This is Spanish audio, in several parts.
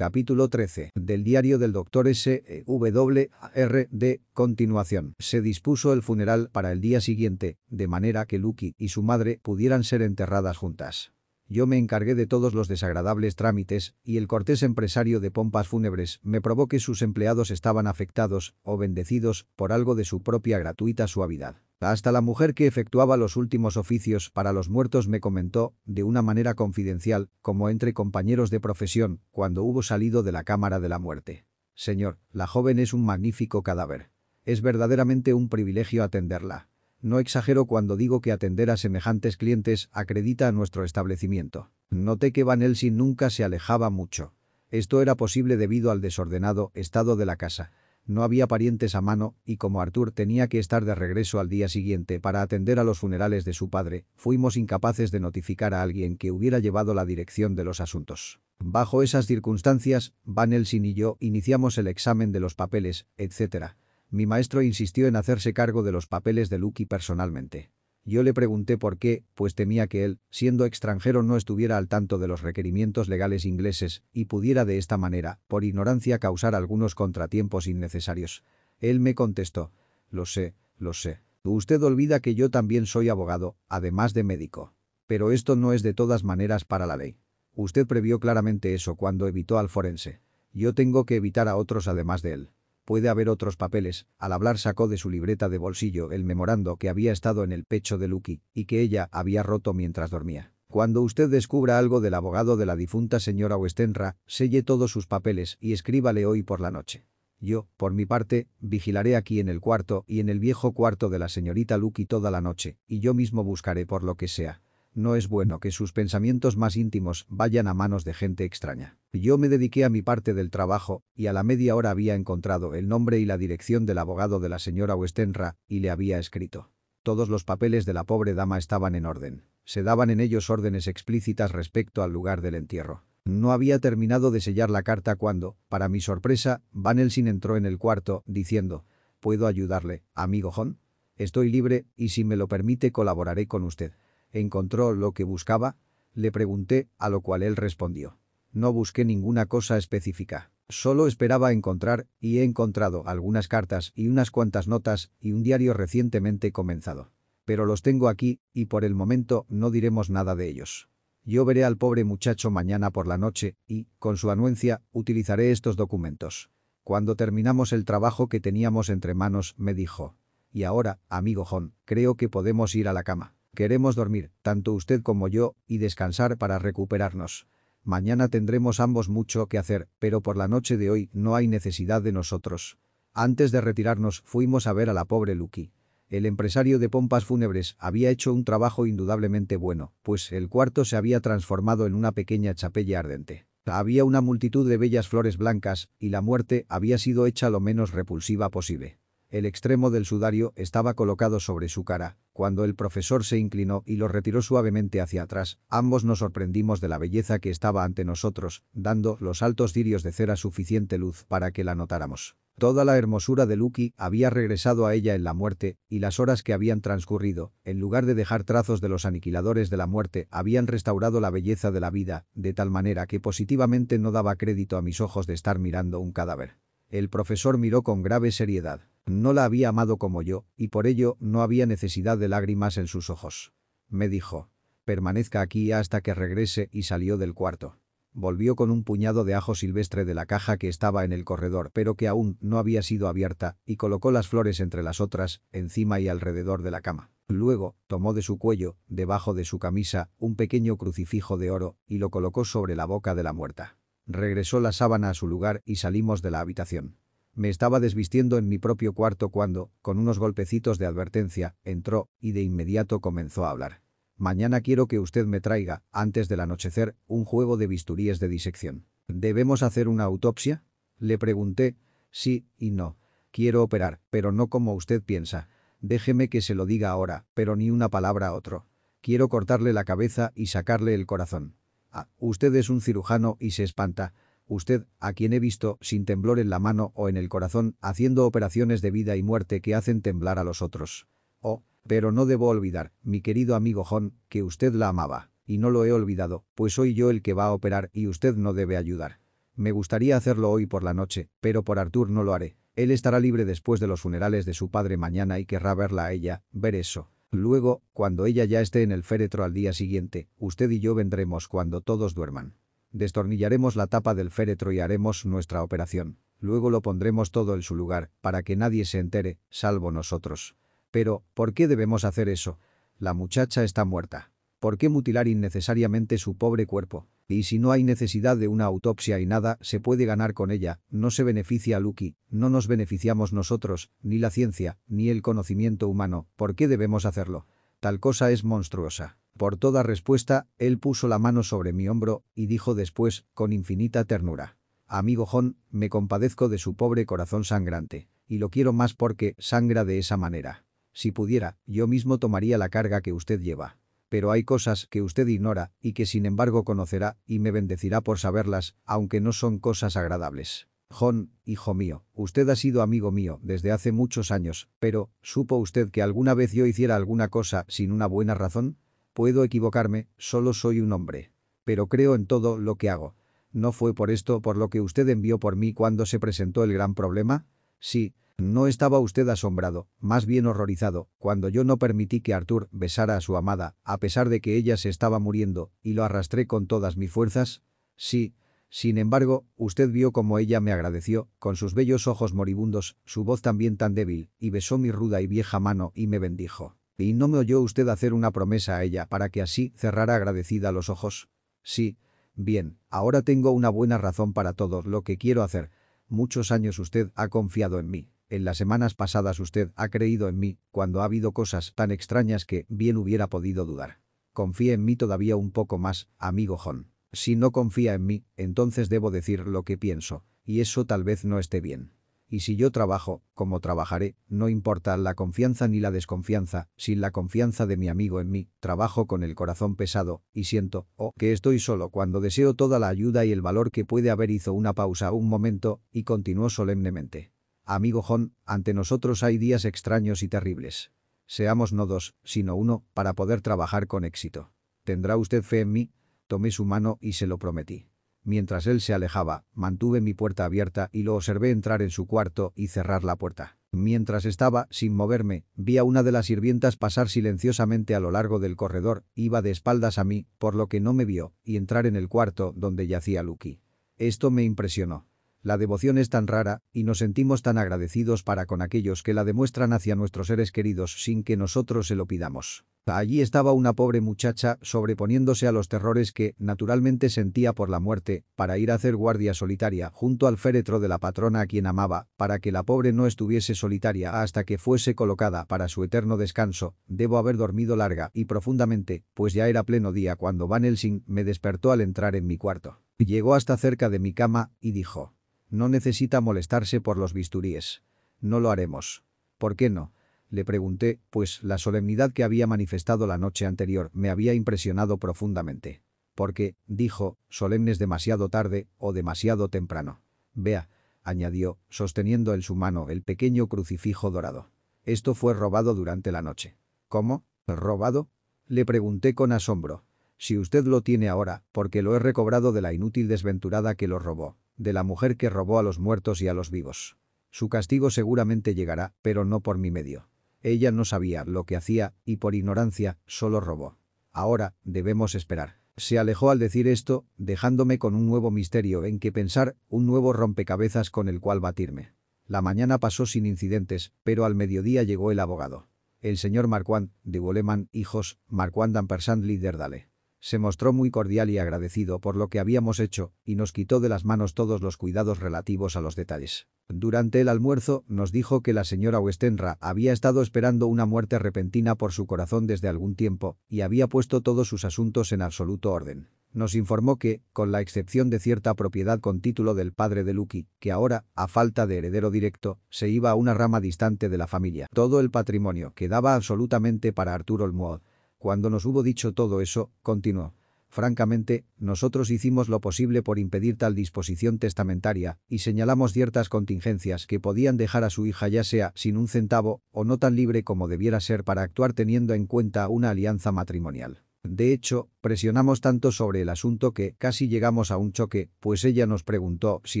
Capítulo 13. Del diario del Dr. S. E W. R. D. Continuación. Se dispuso el funeral para el día siguiente, de manera que Lucky y su madre pudieran ser enterradas juntas. Yo me encargué de todos los desagradables trámites, y el cortés empresario de pompas fúnebres me probó que sus empleados estaban afectados, o bendecidos, por algo de su propia gratuita suavidad. Hasta la mujer que efectuaba los últimos oficios para los muertos me comentó, de una manera confidencial, como entre compañeros de profesión, cuando hubo salido de la cámara de la muerte. Señor, la joven es un magnífico cadáver. Es verdaderamente un privilegio atenderla. No exagero cuando digo que atender a semejantes clientes acredita a nuestro establecimiento. Noté que Van Helsing nunca se alejaba mucho. Esto era posible debido al desordenado estado de la casa. No había parientes a mano, y como Arthur tenía que estar de regreso al día siguiente para atender a los funerales de su padre, fuimos incapaces de notificar a alguien que hubiera llevado la dirección de los asuntos. Bajo esas circunstancias, Van Helsing y yo iniciamos el examen de los papeles, etc. Mi maestro insistió en hacerse cargo de los papeles de Lucky personalmente. Yo le pregunté por qué, pues temía que él, siendo extranjero no estuviera al tanto de los requerimientos legales ingleses y pudiera de esta manera, por ignorancia causar algunos contratiempos innecesarios. Él me contestó. Lo sé, lo sé. Usted olvida que yo también soy abogado, además de médico. Pero esto no es de todas maneras para la ley. Usted previó claramente eso cuando evitó al forense. Yo tengo que evitar a otros además de él. Puede haber otros papeles. Al hablar sacó de su libreta de bolsillo el memorando que había estado en el pecho de Lucky y que ella había roto mientras dormía. Cuando usted descubra algo del abogado de la difunta señora Westenra, selle todos sus papeles y escríbale hoy por la noche. Yo, por mi parte, vigilaré aquí en el cuarto y en el viejo cuarto de la señorita Lucky toda la noche, y yo mismo buscaré por lo que sea. No es bueno que sus pensamientos más íntimos vayan a manos de gente extraña. Yo me dediqué a mi parte del trabajo y a la media hora había encontrado el nombre y la dirección del abogado de la señora Westenra y le había escrito. Todos los papeles de la pobre dama estaban en orden. Se daban en ellos órdenes explícitas respecto al lugar del entierro. No había terminado de sellar la carta cuando, para mi sorpresa, Van Helsing entró en el cuarto, diciendo, «¿Puedo ayudarle, amigo John? Estoy libre y si me lo permite colaboraré con usted». ¿Encontró lo que buscaba? Le pregunté, a lo cual él respondió. No busqué ninguna cosa específica. Solo esperaba encontrar, y he encontrado algunas cartas y unas cuantas notas y un diario recientemente comenzado. Pero los tengo aquí, y por el momento no diremos nada de ellos. Yo veré al pobre muchacho mañana por la noche y, con su anuencia, utilizaré estos documentos. Cuando terminamos el trabajo que teníamos entre manos, me dijo. Y ahora, amigo John, creo que podemos ir a la cama. Queremos dormir, tanto usted como yo, y descansar para recuperarnos. Mañana tendremos ambos mucho que hacer, pero por la noche de hoy no hay necesidad de nosotros. Antes de retirarnos fuimos a ver a la pobre Lucky. El empresario de pompas fúnebres había hecho un trabajo indudablemente bueno, pues el cuarto se había transformado en una pequeña chapella ardente. Había una multitud de bellas flores blancas, y la muerte había sido hecha lo menos repulsiva posible. El extremo del sudario estaba colocado sobre su cara. Cuando el profesor se inclinó y lo retiró suavemente hacia atrás, ambos nos sorprendimos de la belleza que estaba ante nosotros, dando los altos cirios de cera suficiente luz para que la notáramos. Toda la hermosura de Lucky había regresado a ella en la muerte, y las horas que habían transcurrido, en lugar de dejar trazos de los aniquiladores de la muerte, habían restaurado la belleza de la vida, de tal manera que positivamente no daba crédito a mis ojos de estar mirando un cadáver. El profesor miró con grave seriedad. No la había amado como yo, y por ello no había necesidad de lágrimas en sus ojos. Me dijo, permanezca aquí hasta que regrese y salió del cuarto. Volvió con un puñado de ajo silvestre de la caja que estaba en el corredor pero que aún no había sido abierta y colocó las flores entre las otras, encima y alrededor de la cama. Luego, tomó de su cuello, debajo de su camisa, un pequeño crucifijo de oro y lo colocó sobre la boca de la muerta. Regresó la sábana a su lugar y salimos de la habitación. Me estaba desvistiendo en mi propio cuarto cuando, con unos golpecitos de advertencia, entró y de inmediato comenzó a hablar. Mañana quiero que usted me traiga, antes del anochecer, un juego de bisturíes de disección. ¿Debemos hacer una autopsia? Le pregunté. Sí y no. Quiero operar, pero no como usted piensa. Déjeme que se lo diga ahora, pero ni una palabra a otro. Quiero cortarle la cabeza y sacarle el corazón. Ah, usted es un cirujano y se espanta. Usted, a quien he visto, sin temblor en la mano o en el corazón, haciendo operaciones de vida y muerte que hacen temblar a los otros. Oh, pero no debo olvidar, mi querido amigo John, que usted la amaba. Y no lo he olvidado, pues soy yo el que va a operar y usted no debe ayudar. Me gustaría hacerlo hoy por la noche, pero por Artur no lo haré. Él estará libre después de los funerales de su padre mañana y querrá verla a ella, ver eso. Luego, cuando ella ya esté en el féretro al día siguiente, usted y yo vendremos cuando todos duerman. Destornillaremos la tapa del féretro y haremos nuestra operación. Luego lo pondremos todo en su lugar, para que nadie se entere, salvo nosotros. Pero, ¿por qué debemos hacer eso? La muchacha está muerta. ¿Por qué mutilar innecesariamente su pobre cuerpo? Y si no hay necesidad de una autopsia y nada se puede ganar con ella, no se beneficia a Lucky, no nos beneficiamos nosotros, ni la ciencia, ni el conocimiento humano, ¿por qué debemos hacerlo? Tal cosa es monstruosa. Por toda respuesta, él puso la mano sobre mi hombro y dijo después, con infinita ternura. Amigo John, me compadezco de su pobre corazón sangrante, y lo quiero más porque sangra de esa manera. Si pudiera, yo mismo tomaría la carga que usted lleva. Pero hay cosas que usted ignora y que sin embargo conocerá y me bendecirá por saberlas, aunque no son cosas agradables. John, hijo mío, usted ha sido amigo mío desde hace muchos años, pero, ¿supo usted que alguna vez yo hiciera alguna cosa sin una buena razón? Puedo equivocarme, solo soy un hombre. Pero creo en todo lo que hago. ¿No fue por esto por lo que usted envió por mí cuando se presentó el gran problema? Sí, no estaba usted asombrado, más bien horrorizado, cuando yo no permití que Arthur besara a su amada, a pesar de que ella se estaba muriendo, y lo arrastré con todas mis fuerzas. Sí. Sin embargo, usted vio cómo ella me agradeció, con sus bellos ojos moribundos, su voz también tan débil, y besó mi ruda y vieja mano y me bendijo. ¿Y no me oyó usted hacer una promesa a ella para que así cerrara agradecida los ojos? Sí. Bien, ahora tengo una buena razón para todo lo que quiero hacer. Muchos años usted ha confiado en mí. En las semanas pasadas usted ha creído en mí, cuando ha habido cosas tan extrañas que bien hubiera podido dudar. Confía en mí todavía un poco más, amigo John. Si no confía en mí, entonces debo decir lo que pienso, y eso tal vez no esté bien. Y si yo trabajo, como trabajaré, no importa la confianza ni la desconfianza, sin la confianza de mi amigo en mí, trabajo con el corazón pesado, y siento, oh, que estoy solo cuando deseo toda la ayuda y el valor que puede haber hizo una pausa un momento, y continuó solemnemente. Amigo John, ante nosotros hay días extraños y terribles. Seamos no dos, sino uno, para poder trabajar con éxito. ¿Tendrá usted fe en mí? Tomé su mano y se lo prometí. Mientras él se alejaba, mantuve mi puerta abierta y lo observé entrar en su cuarto y cerrar la puerta. Mientras estaba, sin moverme, vi a una de las sirvientas pasar silenciosamente a lo largo del corredor, iba de espaldas a mí, por lo que no me vio, y entrar en el cuarto donde yacía Lucky. Esto me impresionó. La devoción es tan rara, y nos sentimos tan agradecidos para con aquellos que la demuestran hacia nuestros seres queridos sin que nosotros se lo pidamos. Allí estaba una pobre muchacha sobreponiéndose a los terrores que, naturalmente sentía por la muerte, para ir a hacer guardia solitaria junto al féretro de la patrona a quien amaba, para que la pobre no estuviese solitaria hasta que fuese colocada para su eterno descanso, debo haber dormido larga y profundamente, pues ya era pleno día cuando Van Helsing me despertó al entrar en mi cuarto. Llegó hasta cerca de mi cama y dijo, no necesita molestarse por los bisturíes. No lo haremos. ¿Por qué no? Le pregunté, pues la solemnidad que había manifestado la noche anterior me había impresionado profundamente. Porque, dijo, solemnes demasiado tarde o demasiado temprano. Vea, añadió, sosteniendo en su mano el pequeño crucifijo dorado. Esto fue robado durante la noche. ¿Cómo? ¿Robado? Le pregunté con asombro. Si usted lo tiene ahora, porque lo he recobrado de la inútil desventurada que lo robó de la mujer que robó a los muertos y a los vivos. Su castigo seguramente llegará, pero no por mi medio. Ella no sabía lo que hacía y por ignorancia solo robó. Ahora debemos esperar. Se alejó al decir esto, dejándome con un nuevo misterio en que pensar, un nuevo rompecabezas con el cual batirme. La mañana pasó sin incidentes, pero al mediodía llegó el abogado. El señor Marquand, de Boleman, hijos, Marquand Ampersand Liderdale. Se mostró muy cordial y agradecido por lo que habíamos hecho y nos quitó de las manos todos los cuidados relativos a los detalles. Durante el almuerzo nos dijo que la señora Westenra había estado esperando una muerte repentina por su corazón desde algún tiempo y había puesto todos sus asuntos en absoluto orden. Nos informó que, con la excepción de cierta propiedad con título del padre de Lucky, que ahora, a falta de heredero directo, se iba a una rama distante de la familia, todo el patrimonio quedaba absolutamente para Arturo Olmwood, cuando nos hubo dicho todo eso, continuó. Francamente, nosotros hicimos lo posible por impedir tal disposición testamentaria y señalamos ciertas contingencias que podían dejar a su hija ya sea sin un centavo o no tan libre como debiera ser para actuar teniendo en cuenta una alianza matrimonial. De hecho, presionamos tanto sobre el asunto que casi llegamos a un choque, pues ella nos preguntó si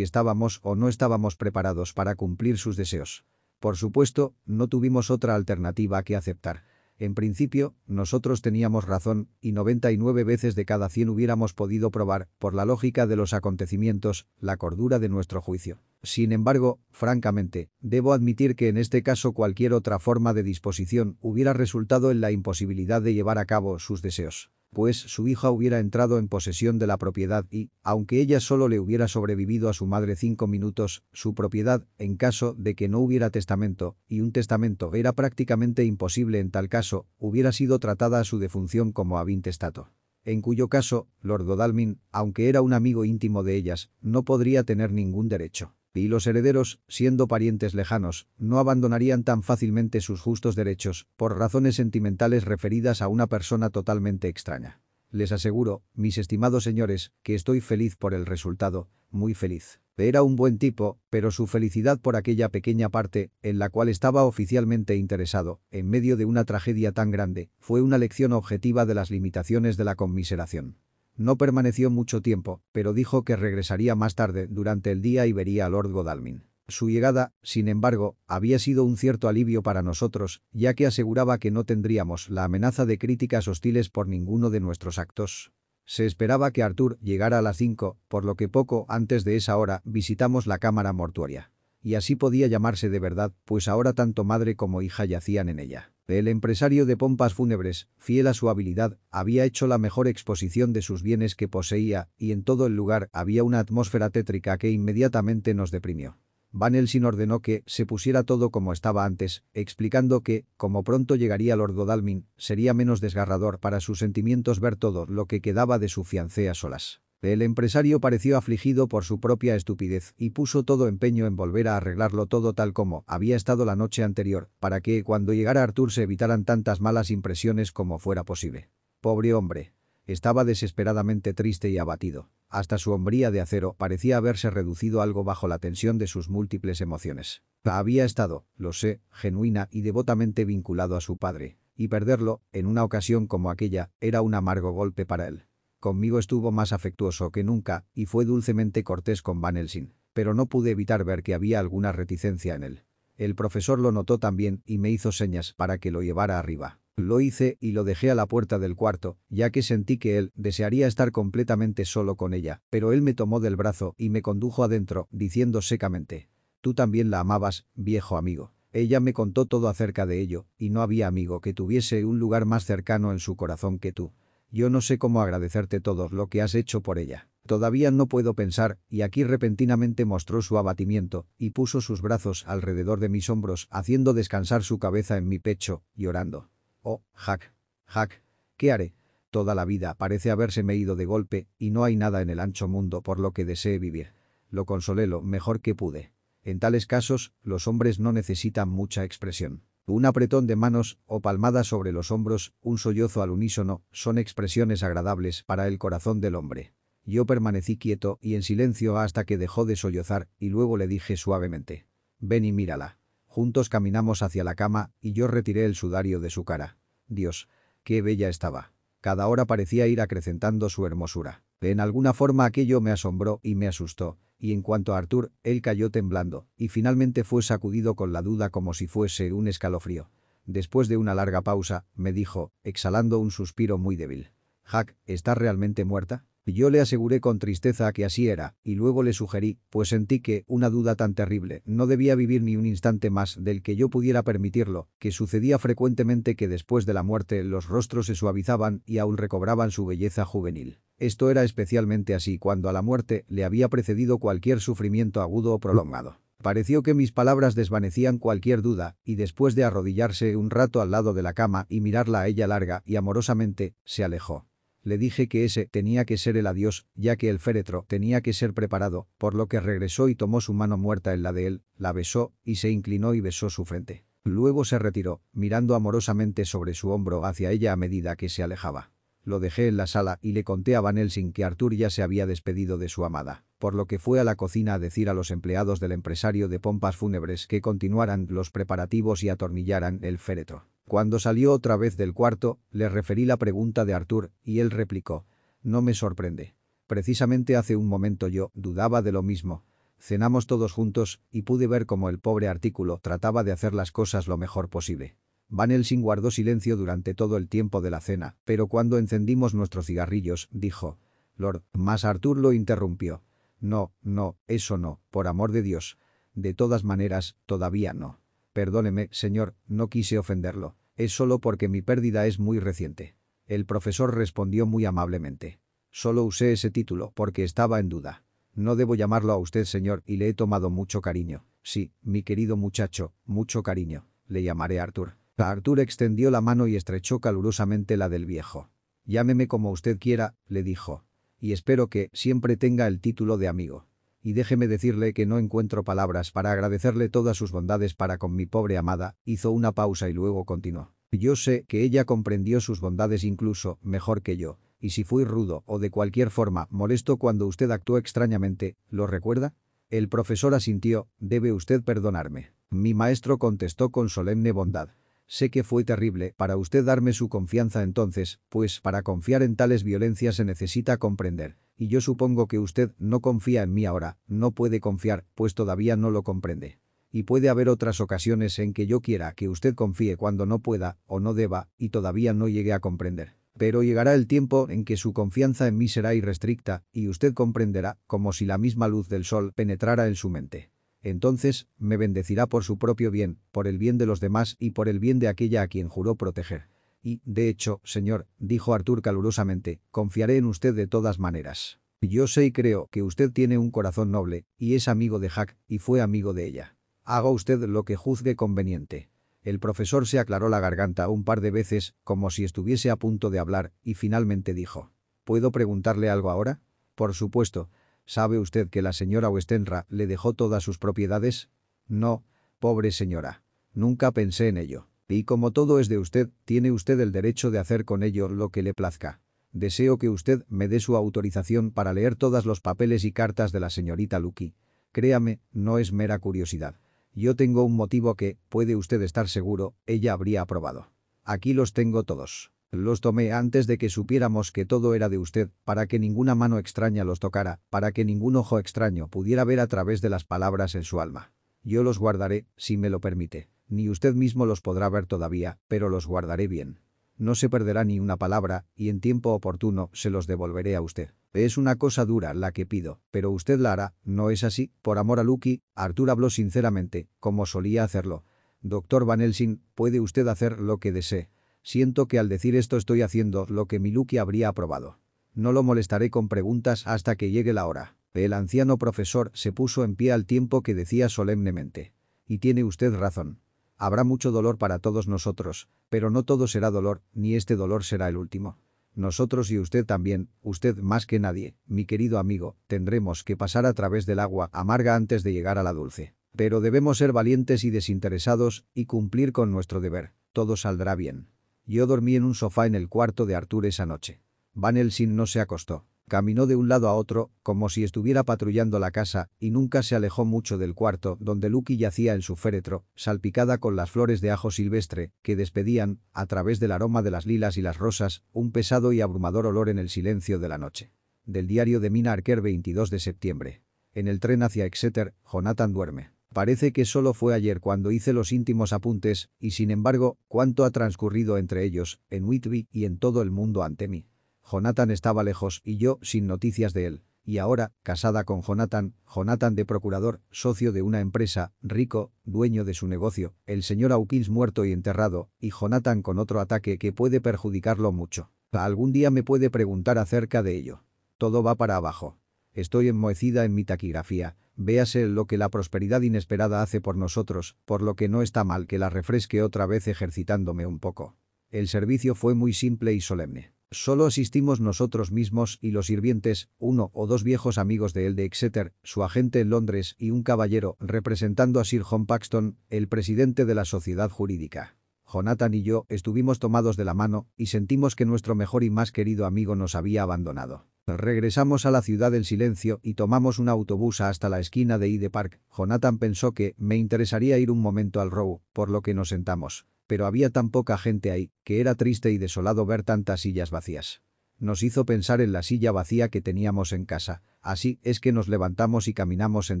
estábamos o no estábamos preparados para cumplir sus deseos. Por supuesto, no tuvimos otra alternativa que aceptar. En principio, nosotros teníamos razón, y 99 veces de cada 100 hubiéramos podido probar, por la lógica de los acontecimientos, la cordura de nuestro juicio. Sin embargo, francamente, debo admitir que en este caso cualquier otra forma de disposición hubiera resultado en la imposibilidad de llevar a cabo sus deseos pues su hija hubiera entrado en posesión de la propiedad y, aunque ella solo le hubiera sobrevivido a su madre cinco minutos, su propiedad, en caso de que no hubiera testamento, y un testamento era prácticamente imposible en tal caso, hubiera sido tratada a su defunción como avintestato. En cuyo caso, Lord Godalming, aunque era un amigo íntimo de ellas, no podría tener ningún derecho y los herederos, siendo parientes lejanos, no abandonarían tan fácilmente sus justos derechos, por razones sentimentales referidas a una persona totalmente extraña. Les aseguro, mis estimados señores, que estoy feliz por el resultado, muy feliz. Era un buen tipo, pero su felicidad por aquella pequeña parte, en la cual estaba oficialmente interesado, en medio de una tragedia tan grande, fue una lección objetiva de las limitaciones de la conmiseración. No permaneció mucho tiempo, pero dijo que regresaría más tarde durante el día y vería a Lord Godalming. Su llegada, sin embargo, había sido un cierto alivio para nosotros, ya que aseguraba que no tendríamos la amenaza de críticas hostiles por ninguno de nuestros actos. Se esperaba que Arthur llegara a las 5, por lo que poco antes de esa hora visitamos la cámara mortuoria. Y así podía llamarse de verdad, pues ahora tanto madre como hija yacían en ella. El empresario de pompas fúnebres, fiel a su habilidad, había hecho la mejor exposición de sus bienes que poseía, y en todo el lugar había una atmósfera tétrica que inmediatamente nos deprimió. Van Helsing ordenó que se pusiera todo como estaba antes, explicando que, como pronto llegaría Lord Godalming, sería menos desgarrador para sus sentimientos ver todo lo que quedaba de su fiancé a solas. El empresario pareció afligido por su propia estupidez y puso todo empeño en volver a arreglarlo todo tal como había estado la noche anterior, para que cuando llegara Arthur se evitaran tantas malas impresiones como fuera posible. Pobre hombre. Estaba desesperadamente triste y abatido. Hasta su hombría de acero parecía haberse reducido algo bajo la tensión de sus múltiples emociones. Había estado, lo sé, genuina y devotamente vinculado a su padre, y perderlo, en una ocasión como aquella, era un amargo golpe para él. Conmigo estuvo más afectuoso que nunca y fue dulcemente cortés con Van Helsing, pero no pude evitar ver que había alguna reticencia en él. El profesor lo notó también y me hizo señas para que lo llevara arriba. Lo hice y lo dejé a la puerta del cuarto, ya que sentí que él desearía estar completamente solo con ella, pero él me tomó del brazo y me condujo adentro, diciendo secamente, «Tú también la amabas, viejo amigo». Ella me contó todo acerca de ello, y no había amigo que tuviese un lugar más cercano en su corazón que tú. Yo no sé cómo agradecerte todo lo que has hecho por ella. Todavía no puedo pensar, y aquí repentinamente mostró su abatimiento, y puso sus brazos alrededor de mis hombros, haciendo descansar su cabeza en mi pecho, llorando. Oh, Jack. Jack. ¿Qué haré? Toda la vida parece habérseme ido de golpe, y no hay nada en el ancho mundo por lo que desee vivir. Lo consolé lo mejor que pude. En tales casos, los hombres no necesitan mucha expresión. Un apretón de manos o palmadas sobre los hombros, un sollozo al unísono, son expresiones agradables para el corazón del hombre. Yo permanecí quieto y en silencio hasta que dejó de sollozar y luego le dije suavemente. Ven y mírala. Juntos caminamos hacia la cama y yo retiré el sudario de su cara. Dios, qué bella estaba. Cada hora parecía ir acrecentando su hermosura. En alguna forma aquello me asombró y me asustó, y en cuanto a Arthur, él cayó temblando, y finalmente fue sacudido con la duda como si fuese un escalofrío. Después de una larga pausa, me dijo, exhalando un suspiro muy débil. «Jack, ¿estás realmente muerta?» Yo le aseguré con tristeza que así era, y luego le sugerí, pues sentí que una duda tan terrible no debía vivir ni un instante más del que yo pudiera permitirlo, que sucedía frecuentemente que después de la muerte los rostros se suavizaban y aún recobraban su belleza juvenil. Esto era especialmente así cuando a la muerte le había precedido cualquier sufrimiento agudo o prolongado. Pareció que mis palabras desvanecían cualquier duda, y después de arrodillarse un rato al lado de la cama y mirarla a ella larga y amorosamente, se alejó. Le dije que ese tenía que ser el adiós, ya que el féretro tenía que ser preparado, por lo que regresó y tomó su mano muerta en la de él, la besó, y se inclinó y besó su frente. Luego se retiró, mirando amorosamente sobre su hombro hacia ella a medida que se alejaba. Lo dejé en la sala y le conté a Van Helsing que Arthur ya se había despedido de su amada, por lo que fue a la cocina a decir a los empleados del empresario de pompas fúnebres que continuaran los preparativos y atornillaran el féretro. Cuando salió otra vez del cuarto, le referí la pregunta de Artur, y él replicó. No me sorprende. Precisamente hace un momento yo dudaba de lo mismo. Cenamos todos juntos, y pude ver cómo el pobre artículo trataba de hacer las cosas lo mejor posible. Van Helsing guardó silencio durante todo el tiempo de la cena, pero cuando encendimos nuestros cigarrillos, dijo. Lord, más Artur lo interrumpió. No, no, eso no, por amor de Dios. De todas maneras, todavía no. Perdóneme, señor, no quise ofenderlo. Es solo porque mi pérdida es muy reciente. El profesor respondió muy amablemente. Solo usé ese título porque estaba en duda. No debo llamarlo a usted señor y le he tomado mucho cariño. Sí, mi querido muchacho, mucho cariño. Le llamaré Arthur. Arthur extendió la mano y estrechó calurosamente la del viejo. Llámeme como usted quiera, le dijo. Y espero que siempre tenga el título de amigo. Y déjeme decirle que no encuentro palabras para agradecerle todas sus bondades para con mi pobre amada, hizo una pausa y luego continuó. Yo sé que ella comprendió sus bondades incluso mejor que yo, y si fui rudo o de cualquier forma molesto cuando usted actuó extrañamente, ¿lo recuerda? El profesor asintió, debe usted perdonarme. Mi maestro contestó con solemne bondad. Sé que fue terrible para usted darme su confianza entonces, pues para confiar en tales violencias se necesita comprender. Y yo supongo que usted no confía en mí ahora, no puede confiar, pues todavía no lo comprende. Y puede haber otras ocasiones en que yo quiera que usted confíe cuando no pueda o no deba y todavía no llegue a comprender. Pero llegará el tiempo en que su confianza en mí será irrestricta y usted comprenderá como si la misma luz del sol penetrara en su mente. Entonces, me bendecirá por su propio bien, por el bien de los demás y por el bien de aquella a quien juró proteger. Y, de hecho, señor, dijo Artur calurosamente, confiaré en usted de todas maneras. Yo sé y creo que usted tiene un corazón noble, y es amigo de Jack, y fue amigo de ella. Haga usted lo que juzgue conveniente. El profesor se aclaró la garganta un par de veces, como si estuviese a punto de hablar, y finalmente dijo. ¿Puedo preguntarle algo ahora? Por supuesto, ¿Sabe usted que la señora Westenra le dejó todas sus propiedades? No, pobre señora. Nunca pensé en ello. Y como todo es de usted, tiene usted el derecho de hacer con ello lo que le plazca. Deseo que usted me dé su autorización para leer todos los papeles y cartas de la señorita Lucky. Créame, no es mera curiosidad. Yo tengo un motivo que, puede usted estar seguro, ella habría aprobado. Aquí los tengo todos. Los tomé antes de que supiéramos que todo era de usted, para que ninguna mano extraña los tocara, para que ningún ojo extraño pudiera ver a través de las palabras en su alma. Yo los guardaré, si me lo permite. Ni usted mismo los podrá ver todavía, pero los guardaré bien. No se perderá ni una palabra, y en tiempo oportuno se los devolveré a usted. Es una cosa dura la que pido, pero usted la hará, ¿no es así? Por amor a Lucky, Arthur habló sinceramente, como solía hacerlo. Doctor Van Helsing, puede usted hacer lo que desee. Siento que al decir esto estoy haciendo lo que Miluki habría aprobado. No lo molestaré con preguntas hasta que llegue la hora. El anciano profesor se puso en pie al tiempo que decía solemnemente. Y tiene usted razón. Habrá mucho dolor para todos nosotros, pero no todo será dolor, ni este dolor será el último. Nosotros y usted también, usted más que nadie, mi querido amigo, tendremos que pasar a través del agua amarga antes de llegar a la dulce. Pero debemos ser valientes y desinteresados y cumplir con nuestro deber. Todo saldrá bien. Yo dormí en un sofá en el cuarto de Artur esa noche. Van Helsing no se acostó. Caminó de un lado a otro, como si estuviera patrullando la casa, y nunca se alejó mucho del cuarto donde Lucky yacía en su féretro, salpicada con las flores de ajo silvestre, que despedían, a través del aroma de las lilas y las rosas, un pesado y abrumador olor en el silencio de la noche. Del diario de Mina Arker 22 de septiembre. En el tren hacia Exeter, Jonathan duerme. Parece que solo fue ayer cuando hice los íntimos apuntes, y sin embargo, cuánto ha transcurrido entre ellos, en Whitby y en todo el mundo ante mí. Jonathan estaba lejos y yo sin noticias de él. Y ahora, casada con Jonathan, Jonathan de procurador, socio de una empresa, rico, dueño de su negocio, el señor Hawkins muerto y enterrado, y Jonathan con otro ataque que puede perjudicarlo mucho. Algún día me puede preguntar acerca de ello. Todo va para abajo. Estoy enmohecida en mi taquigrafía, Véase lo que la prosperidad inesperada hace por nosotros, por lo que no está mal que la refresque otra vez ejercitándome un poco. El servicio fue muy simple y solemne. Solo asistimos nosotros mismos y los sirvientes, uno o dos viejos amigos de él de Exeter, su agente en Londres y un caballero representando a Sir John Paxton, el presidente de la sociedad jurídica. Jonathan y yo estuvimos tomados de la mano y sentimos que nuestro mejor y más querido amigo nos había abandonado. Regresamos a la ciudad del silencio y tomamos un autobús hasta la esquina de Hyde Park. Jonathan pensó que me interesaría ir un momento al Row, por lo que nos sentamos. pero había tan poca gente ahí, que era triste y desolado ver tantas sillas vacías. Nos hizo pensar en la silla vacía que teníamos en casa, así es que nos levantamos y caminamos en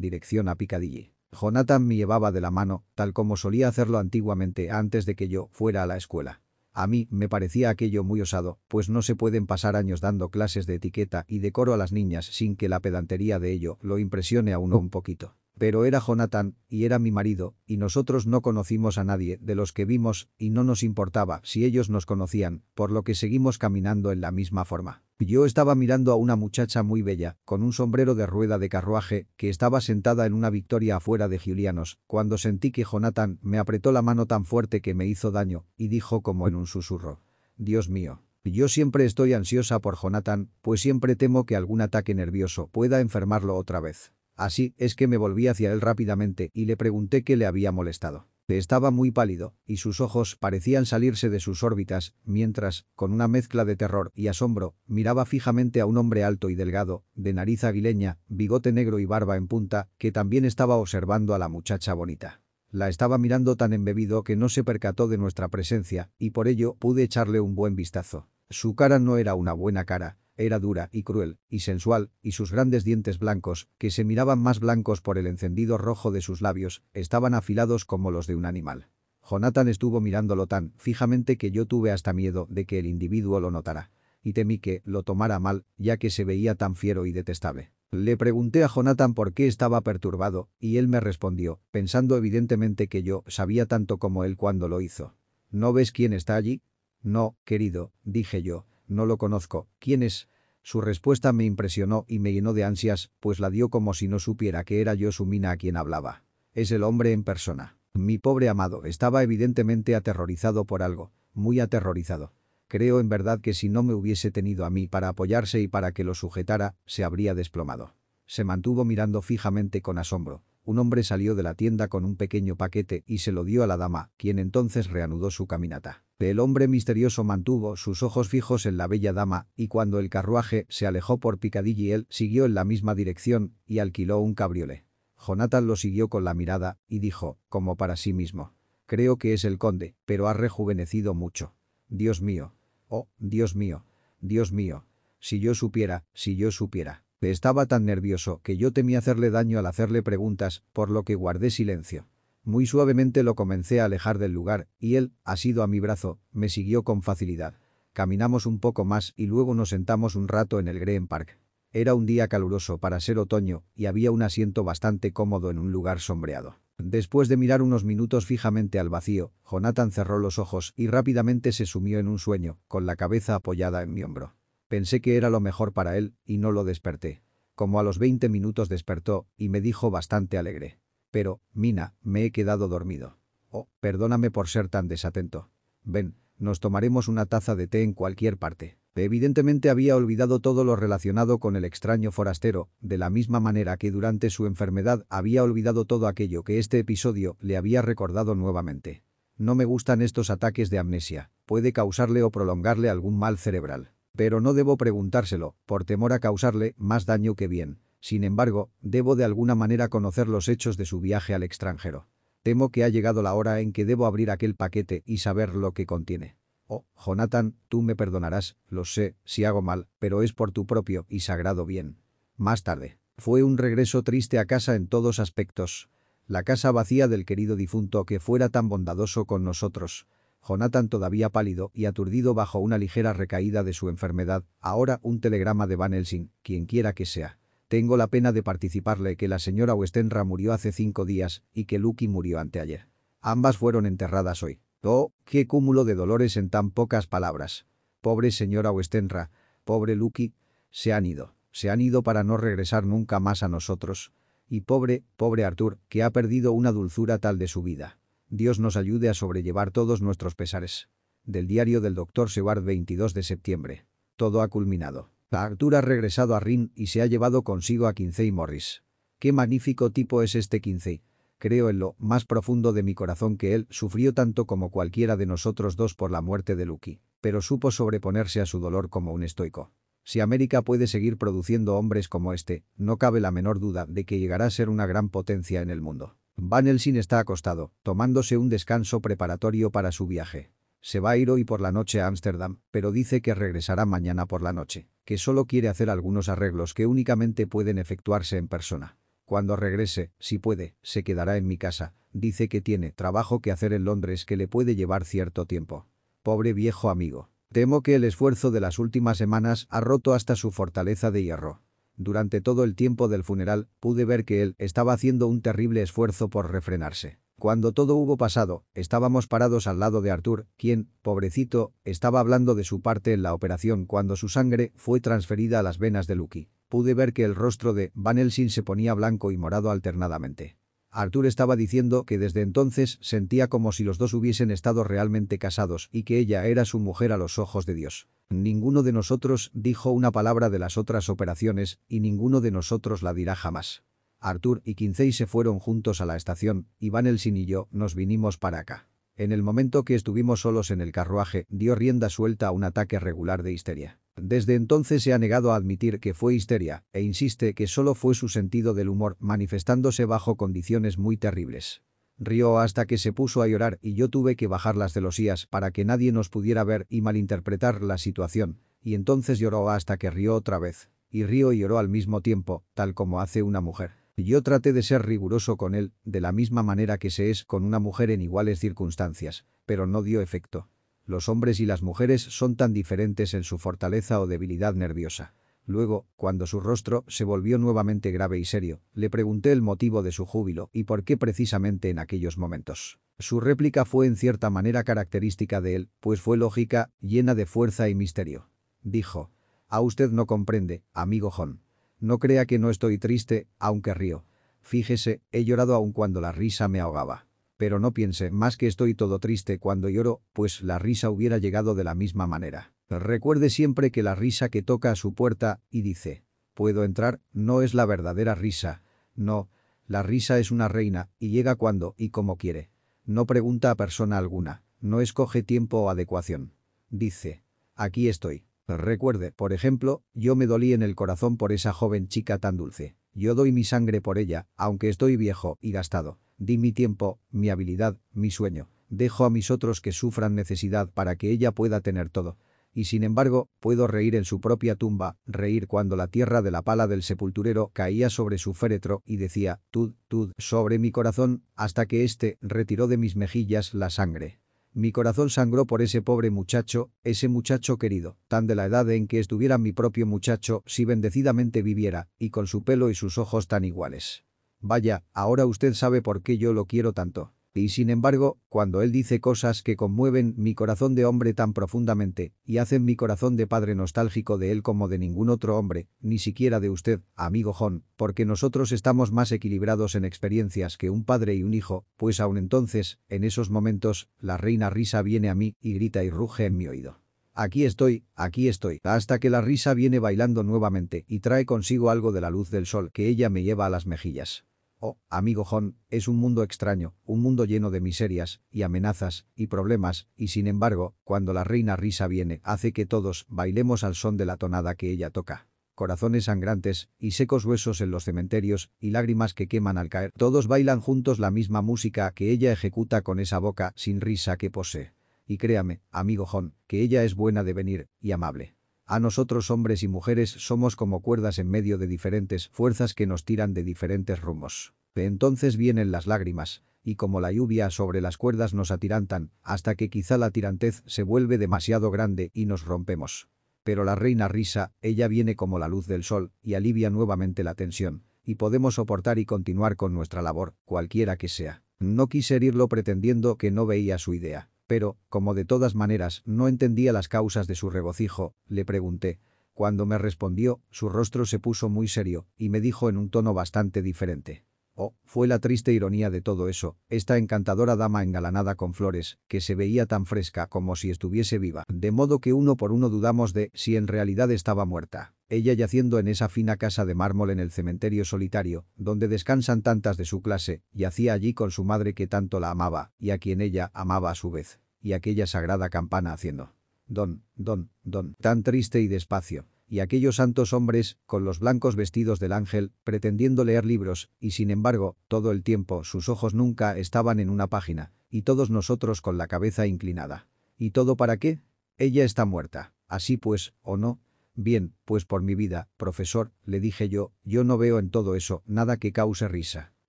dirección a Piccadilly. Jonathan me llevaba de la mano, tal como solía hacerlo antiguamente antes de que yo fuera a la escuela. A mí me parecía aquello muy osado, pues no se pueden pasar años dando clases de etiqueta y decoro a las niñas sin que la pedantería de ello lo impresione a uno un poquito. Pero era Jonathan, y era mi marido, y nosotros no conocimos a nadie de los que vimos, y no nos importaba si ellos nos conocían, por lo que seguimos caminando en la misma forma. Yo estaba mirando a una muchacha muy bella, con un sombrero de rueda de carruaje, que estaba sentada en una victoria afuera de Julianos, cuando sentí que Jonathan me apretó la mano tan fuerte que me hizo daño, y dijo como en un susurro. Dios mío. Yo siempre estoy ansiosa por Jonathan, pues siempre temo que algún ataque nervioso pueda enfermarlo otra vez. Así es que me volví hacia él rápidamente y le pregunté qué le había molestado. Estaba muy pálido, y sus ojos parecían salirse de sus órbitas, mientras, con una mezcla de terror y asombro, miraba fijamente a un hombre alto y delgado, de nariz aguileña, bigote negro y barba en punta, que también estaba observando a la muchacha bonita. La estaba mirando tan embebido que no se percató de nuestra presencia, y por ello pude echarle un buen vistazo. Su cara no era una buena cara, era dura y cruel, y sensual, y sus grandes dientes blancos, que se miraban más blancos por el encendido rojo de sus labios, estaban afilados como los de un animal. Jonathan estuvo mirándolo tan fijamente que yo tuve hasta miedo de que el individuo lo notara. Y temí que lo tomara mal, ya que se veía tan fiero y detestable. Le pregunté a Jonathan por qué estaba perturbado, y él me respondió, pensando evidentemente que yo sabía tanto como él cuando lo hizo. ¿No ves quién está allí? No, querido, dije yo, no lo conozco. ¿Quién es? Su respuesta me impresionó y me llenó de ansias, pues la dio como si no supiera que era yo su mina a quien hablaba. Es el hombre en persona. Mi pobre amado estaba evidentemente aterrorizado por algo, muy aterrorizado. Creo en verdad que si no me hubiese tenido a mí para apoyarse y para que lo sujetara, se habría desplomado. Se mantuvo mirando fijamente con asombro. Un hombre salió de la tienda con un pequeño paquete y se lo dio a la dama, quien entonces reanudó su caminata. El hombre misterioso mantuvo sus ojos fijos en la bella dama, y cuando el carruaje se alejó por Picadilly él siguió en la misma dirección y alquiló un cabriolé. Jonathan lo siguió con la mirada y dijo, como para sí mismo. Creo que es el conde, pero ha rejuvenecido mucho. Dios mío. Oh, Dios mío. Dios mío. Si yo supiera, si yo supiera. Estaba tan nervioso que yo temí hacerle daño al hacerle preguntas, por lo que guardé silencio. Muy suavemente lo comencé a alejar del lugar, y él, asido a mi brazo, me siguió con facilidad. Caminamos un poco más y luego nos sentamos un rato en el Green Park. Era un día caluroso para ser otoño y había un asiento bastante cómodo en un lugar sombreado. Después de mirar unos minutos fijamente al vacío, Jonathan cerró los ojos y rápidamente se sumió en un sueño, con la cabeza apoyada en mi hombro. Pensé que era lo mejor para él y no lo desperté. Como a los 20 minutos despertó y me dijo bastante alegre. Pero, Mina, me he quedado dormido. Oh, perdóname por ser tan desatento. Ven, nos tomaremos una taza de té en cualquier parte. Evidentemente había olvidado todo lo relacionado con el extraño forastero, de la misma manera que durante su enfermedad había olvidado todo aquello que este episodio le había recordado nuevamente. No me gustan estos ataques de amnesia, puede causarle o prolongarle algún mal cerebral. Pero no debo preguntárselo, por temor a causarle más daño que bien. Sin embargo, debo de alguna manera conocer los hechos de su viaje al extranjero. Temo que ha llegado la hora en que debo abrir aquel paquete y saber lo que contiene. Oh, Jonathan, tú me perdonarás, lo sé, si hago mal, pero es por tu propio y sagrado bien. Más tarde. Fue un regreso triste a casa en todos aspectos. La casa vacía del querido difunto que fuera tan bondadoso con nosotros. Jonathan todavía pálido y aturdido bajo una ligera recaída de su enfermedad, ahora un telegrama de Van Helsing, quiera que sea. Tengo la pena de participarle que la señora Westenra murió hace cinco días y que Lucky murió anteayer. Ambas fueron enterradas hoy. Oh, qué cúmulo de dolores en tan pocas palabras. Pobre señora Westenra, pobre Lucky, se han ido, se han ido para no regresar nunca más a nosotros. Y pobre, pobre Arthur, que ha perdido una dulzura tal de su vida. Dios nos ayude a sobrellevar todos nuestros pesares. Del diario del doctor Seward 22 de septiembre. Todo ha culminado. Arthur ha regresado a Rin y se ha llevado consigo a Quincey Morris. Qué magnífico tipo es este Quincey. Creo en lo más profundo de mi corazón que él sufrió tanto como cualquiera de nosotros dos por la muerte de Lucky, pero supo sobreponerse a su dolor como un estoico. Si América puede seguir produciendo hombres como este, no cabe la menor duda de que llegará a ser una gran potencia en el mundo. Van Helsing está acostado, tomándose un descanso preparatorio para su viaje. Se va a ir hoy por la noche a Ámsterdam, pero dice que regresará mañana por la noche, que solo quiere hacer algunos arreglos que únicamente pueden efectuarse en persona. Cuando regrese, si puede, se quedará en mi casa. Dice que tiene trabajo que hacer en Londres que le puede llevar cierto tiempo. Pobre viejo amigo. Temo que el esfuerzo de las últimas semanas ha roto hasta su fortaleza de hierro. Durante todo el tiempo del funeral, pude ver que él estaba haciendo un terrible esfuerzo por refrenarse. Cuando todo hubo pasado, estábamos parados al lado de Arthur, quien, pobrecito, estaba hablando de su parte en la operación cuando su sangre fue transferida a las venas de Lucky. Pude ver que el rostro de Van Helsing se ponía blanco y morado alternadamente. Arthur estaba diciendo que desde entonces sentía como si los dos hubiesen estado realmente casados y que ella era su mujer a los ojos de Dios. Ninguno de nosotros dijo una palabra de las otras operaciones y ninguno de nosotros la dirá jamás. Arthur y Kinsey se fueron juntos a la estación y Van Helsing y yo nos vinimos para acá. En el momento que estuvimos solos en el carruaje, dio rienda suelta a un ataque regular de histeria. Desde entonces se ha negado a admitir que fue histeria, e insiste que solo fue su sentido del humor manifestándose bajo condiciones muy terribles. Rió hasta que se puso a llorar y yo tuve que bajar las celosías para que nadie nos pudiera ver y malinterpretar la situación, y entonces lloró hasta que rió otra vez. Y rió y lloró al mismo tiempo, tal como hace una mujer. Yo traté de ser riguroso con él, de la misma manera que se es con una mujer en iguales circunstancias, pero no dio efecto. Los hombres y las mujeres son tan diferentes en su fortaleza o debilidad nerviosa. Luego, cuando su rostro se volvió nuevamente grave y serio, le pregunté el motivo de su júbilo y por qué precisamente en aquellos momentos. Su réplica fue en cierta manera característica de él, pues fue lógica, llena de fuerza y misterio. Dijo, «A usted no comprende, amigo John. No crea que no estoy triste, aunque río. Fíjese, he llorado aun cuando la risa me ahogaba. Pero no piense más que estoy todo triste cuando lloro, pues la risa hubiera llegado de la misma manera. Recuerde siempre que la risa que toca a su puerta y dice, ¿puedo entrar? No es la verdadera risa. No, la risa es una reina y llega cuando y como quiere. No pregunta a persona alguna, no escoge tiempo o adecuación. Dice, aquí estoy. Recuerde, por ejemplo, yo me dolí en el corazón por esa joven chica tan dulce. Yo doy mi sangre por ella, aunque estoy viejo y gastado. Di mi tiempo, mi habilidad, mi sueño. Dejo a mis otros que sufran necesidad para que ella pueda tener todo. Y sin embargo, puedo reír en su propia tumba, reír cuando la tierra de la pala del sepulturero caía sobre su féretro y decía, tud, tud, sobre mi corazón, hasta que éste retiró de mis mejillas la sangre. Mi corazón sangró por ese pobre muchacho, ese muchacho querido, tan de la edad en que estuviera mi propio muchacho si bendecidamente viviera, y con su pelo y sus ojos tan iguales. Vaya, ahora usted sabe por qué yo lo quiero tanto. Y sin embargo, cuando él dice cosas que conmueven mi corazón de hombre tan profundamente, y hacen mi corazón de padre nostálgico de él como de ningún otro hombre, ni siquiera de usted, amigo John, porque nosotros estamos más equilibrados en experiencias que un padre y un hijo, pues aún entonces, en esos momentos, la reina risa viene a mí y grita y ruge en mi oído. Aquí estoy, aquí estoy, hasta que la risa viene bailando nuevamente y trae consigo algo de la luz del sol que ella me lleva a las mejillas. Oh, amigo John, es un mundo extraño, un mundo lleno de miserias, y amenazas, y problemas, y sin embargo, cuando la reina risa viene, hace que todos bailemos al son de la tonada que ella toca. Corazones sangrantes, y secos huesos en los cementerios, y lágrimas que queman al caer, todos bailan juntos la misma música que ella ejecuta con esa boca sin risa que posee. Y créame, amigo John, que ella es buena de venir, y amable. A nosotros hombres y mujeres somos como cuerdas en medio de diferentes fuerzas que nos tiran de diferentes rumos. Entonces vienen las lágrimas, y como la lluvia sobre las cuerdas nos atirantan, hasta que quizá la tirantez se vuelve demasiado grande y nos rompemos. Pero la reina risa, ella viene como la luz del sol, y alivia nuevamente la tensión, y podemos soportar y continuar con nuestra labor, cualquiera que sea. No quise herirlo pretendiendo que no veía su idea. Pero, como de todas maneras no entendía las causas de su regocijo, le pregunté. Cuando me respondió, su rostro se puso muy serio, y me dijo en un tono bastante diferente. Oh, fue la triste ironía de todo eso, esta encantadora dama engalanada con flores, que se veía tan fresca como si estuviese viva, de modo que uno por uno dudamos de si en realidad estaba muerta. Ella yaciendo en esa fina casa de mármol en el cementerio solitario, donde descansan tantas de su clase, yacía allí con su madre que tanto la amaba, y a quien ella amaba a su vez, y aquella sagrada campana haciendo. Don, don, don, tan triste y despacio, y aquellos santos hombres, con los blancos vestidos del ángel, pretendiendo leer libros, y sin embargo, todo el tiempo sus ojos nunca estaban en una página, y todos nosotros con la cabeza inclinada. ¿Y todo para qué? Ella está muerta. Así pues, ¿o no? Bien, pues por mi vida, profesor, le dije yo, yo no veo en todo eso nada que cause risa.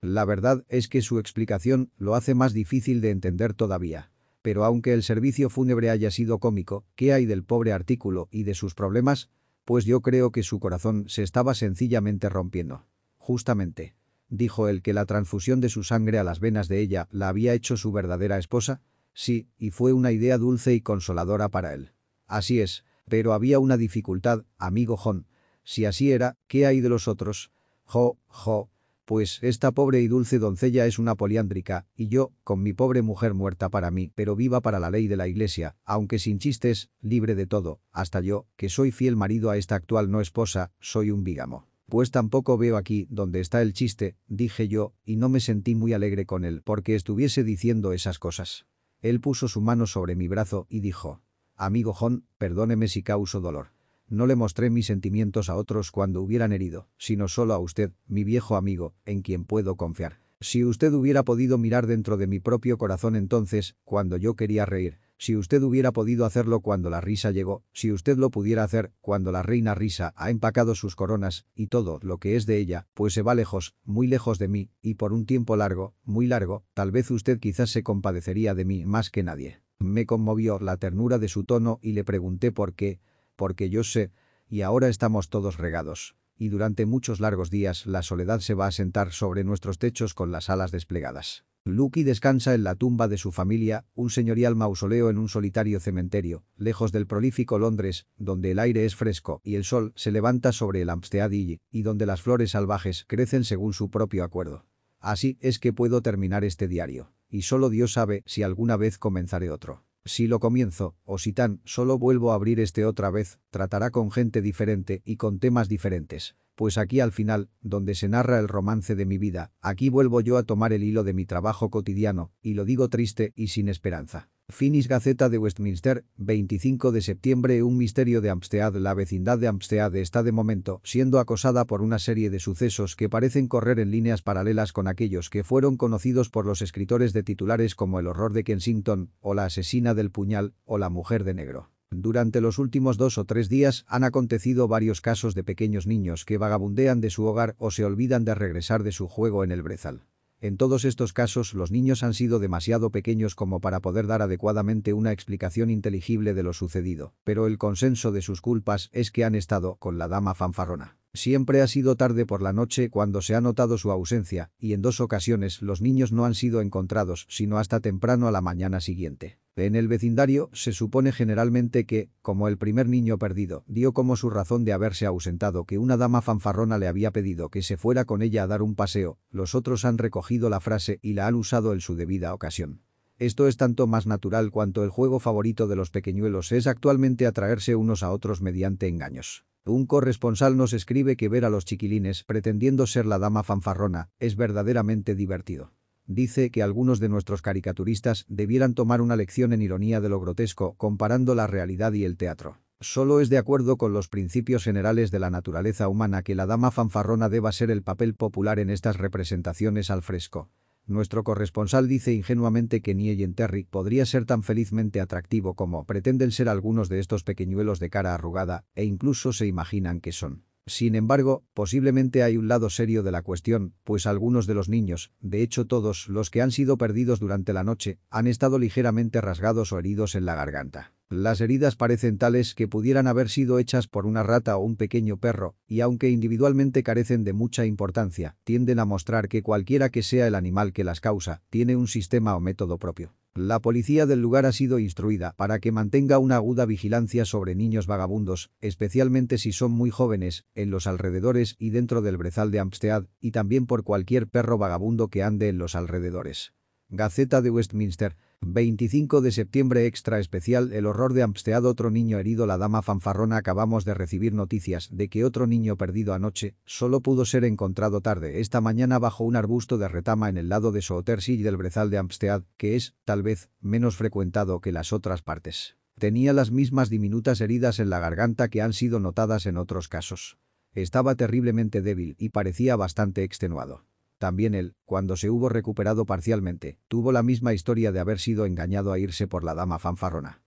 La verdad es que su explicación lo hace más difícil de entender todavía. Pero aunque el servicio fúnebre haya sido cómico, ¿qué hay del pobre artículo y de sus problemas? Pues yo creo que su corazón se estaba sencillamente rompiendo. Justamente. Dijo él que la transfusión de su sangre a las venas de ella la había hecho su verdadera esposa. Sí, y fue una idea dulce y consoladora para él. Así es, pero había una dificultad, amigo John. Si así era, ¿qué hay de los otros? Jo, jo, pues esta pobre y dulce doncella es una poliándrica, y yo, con mi pobre mujer muerta para mí, pero viva para la ley de la iglesia, aunque sin chistes, libre de todo, hasta yo, que soy fiel marido a esta actual no esposa, soy un bígamo. Pues tampoco veo aquí donde está el chiste, dije yo, y no me sentí muy alegre con él porque estuviese diciendo esas cosas. Él puso su mano sobre mi brazo y dijo, «Amigo John, perdóneme si causo dolor. No le mostré mis sentimientos a otros cuando hubieran herido, sino solo a usted, mi viejo amigo, en quien puedo confiar. Si usted hubiera podido mirar dentro de mi propio corazón entonces, cuando yo quería reír, si usted hubiera podido hacerlo cuando la risa llegó, si usted lo pudiera hacer cuando la reina risa ha empacado sus coronas y todo lo que es de ella, pues se va lejos, muy lejos de mí, y por un tiempo largo, muy largo, tal vez usted quizás se compadecería de mí más que nadie. Me conmovió la ternura de su tono y le pregunté por qué, porque yo sé, y ahora estamos todos regados, y durante muchos largos días la soledad se va a sentar sobre nuestros techos con las alas desplegadas. Lucky descansa en la tumba de su familia, un señorial mausoleo en un solitario cementerio, lejos del prolífico Londres, donde el aire es fresco y el sol se levanta sobre el Amstead y donde las flores salvajes crecen según su propio acuerdo. Así es que puedo terminar este diario, y solo Dios sabe si alguna vez comenzaré otro. Si lo comienzo, o si tan solo vuelvo a abrir este otra vez, tratará con gente diferente y con temas diferentes. Pues aquí al final, donde se narra el romance de mi vida, aquí vuelvo yo a tomar el hilo de mi trabajo cotidiano, y lo digo triste y sin esperanza. Finis Gaceta de Westminster, 25 de septiembre Un misterio de Amstead La vecindad de Amstead está de momento siendo acosada por una serie de sucesos que parecen correr en líneas paralelas con aquellos que fueron conocidos por los escritores de titulares como El horror de Kensington, o La asesina del puñal, o La mujer de negro. Durante los últimos dos o tres días han acontecido varios casos de pequeños niños que vagabundean de su hogar o se olvidan de regresar de su juego en el brezal. En todos estos casos los niños han sido demasiado pequeños como para poder dar adecuadamente una explicación inteligible de lo sucedido, pero el consenso de sus culpas es que han estado con la dama fanfarrona. Siempre ha sido tarde por la noche cuando se ha notado su ausencia, y en dos ocasiones los niños no han sido encontrados sino hasta temprano a la mañana siguiente. En el vecindario se supone generalmente que, como el primer niño perdido, dio como su razón de haberse ausentado que una dama fanfarrona le había pedido que se fuera con ella a dar un paseo, los otros han recogido la frase y la han usado en su debida ocasión. Esto es tanto más natural cuanto el juego favorito de los pequeñuelos es actualmente atraerse unos a otros mediante engaños. Un corresponsal nos escribe que ver a los chiquilines pretendiendo ser la dama fanfarrona es verdaderamente divertido. Dice que algunos de nuestros caricaturistas debieran tomar una lección en ironía de lo grotesco comparando la realidad y el teatro. Solo es de acuerdo con los principios generales de la naturaleza humana que la dama fanfarrona deba ser el papel popular en estas representaciones al fresco. Nuestro corresponsal dice ingenuamente que en Terry podría ser tan felizmente atractivo como pretenden ser algunos de estos pequeñuelos de cara arrugada, e incluso se imaginan que son. Sin embargo, posiblemente hay un lado serio de la cuestión, pues algunos de los niños, de hecho todos los que han sido perdidos durante la noche, han estado ligeramente rasgados o heridos en la garganta. Las heridas parecen tales que pudieran haber sido hechas por una rata o un pequeño perro, y aunque individualmente carecen de mucha importancia, tienden a mostrar que cualquiera que sea el animal que las causa, tiene un sistema o método propio. La policía del lugar ha sido instruida para que mantenga una aguda vigilancia sobre niños vagabundos, especialmente si son muy jóvenes, en los alrededores y dentro del brezal de Amstead, y también por cualquier perro vagabundo que ande en los alrededores. Gaceta de Westminster, 25 de septiembre extra especial El horror de Amstead otro niño herido la dama fanfarrona acabamos de recibir noticias de que otro niño perdido anoche solo pudo ser encontrado tarde esta mañana bajo un arbusto de retama en el lado de Sootersig del brezal de Amstead que es, tal vez, menos frecuentado que las otras partes. Tenía las mismas diminutas heridas en la garganta que han sido notadas en otros casos. Estaba terriblemente débil y parecía bastante extenuado. También él, cuando se hubo recuperado parcialmente, tuvo la misma historia de haber sido engañado a irse por la dama fanfarrona.